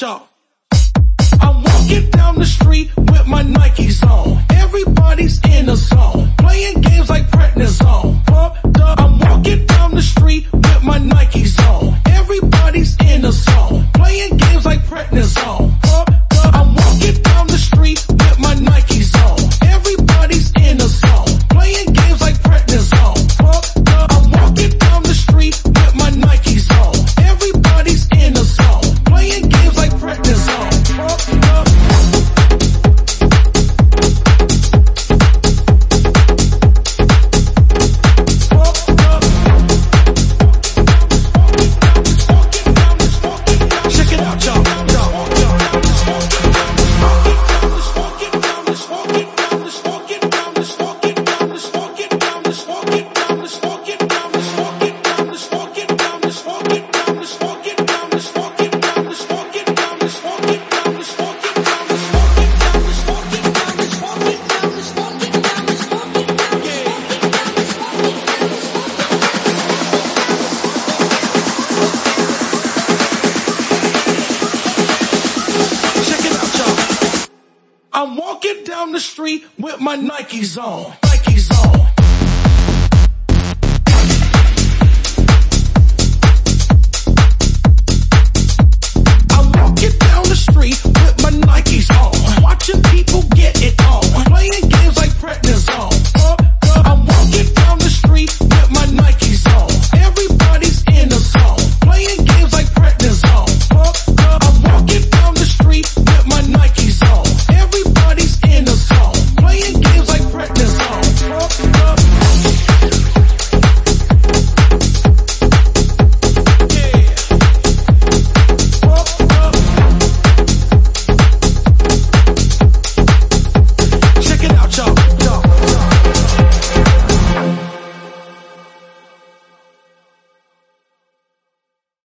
y'all. I'm walking down the street with my Nikes on. Everybody's in a zone, playing games like prednisone. I'm walking down the street with my I'm walking down the street with my Nikes on.